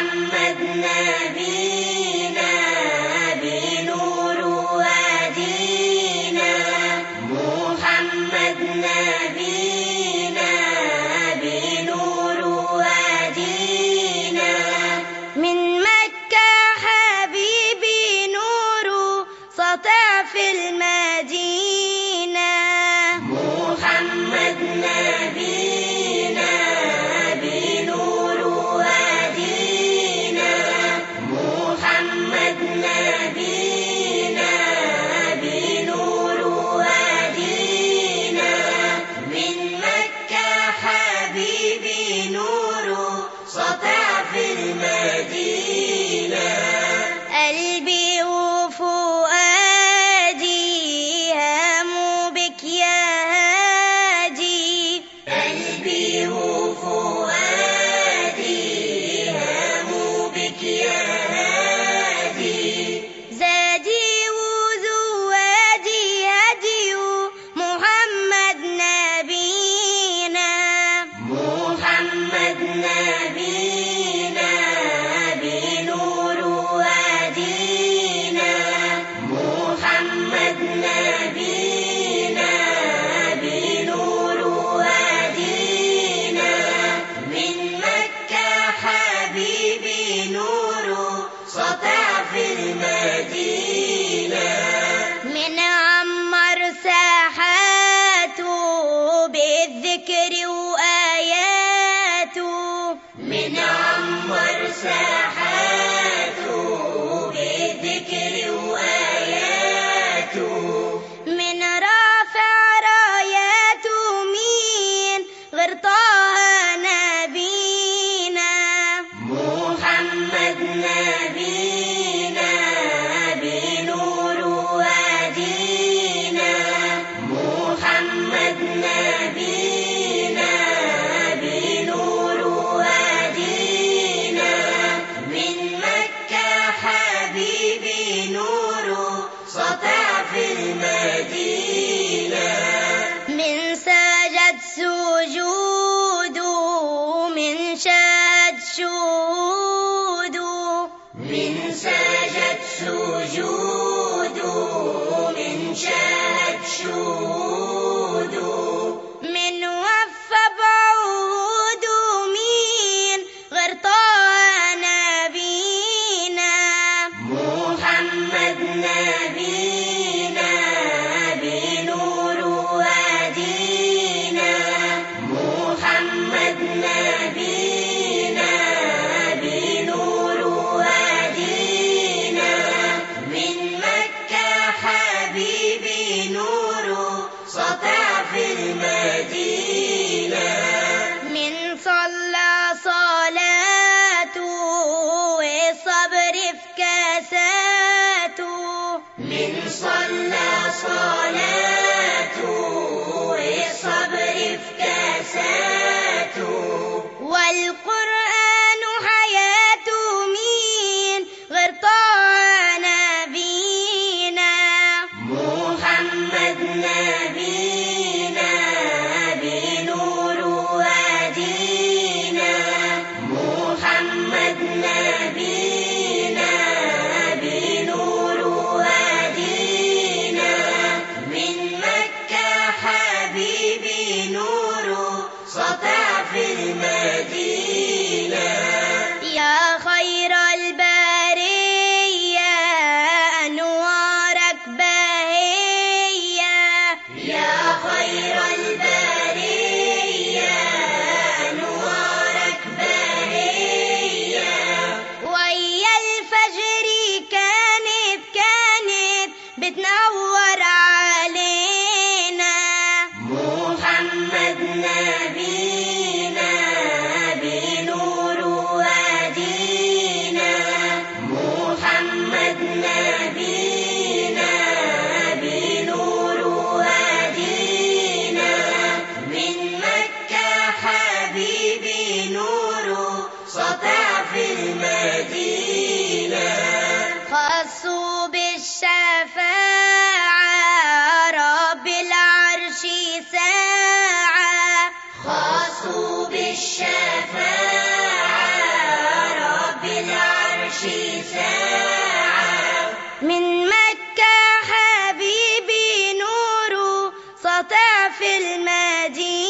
محمد نبی عمر سجد سجوده من شهد شهوده بالشفاعة رب العرش ساعة. من مكة حبيبي نور سطع في المدينة.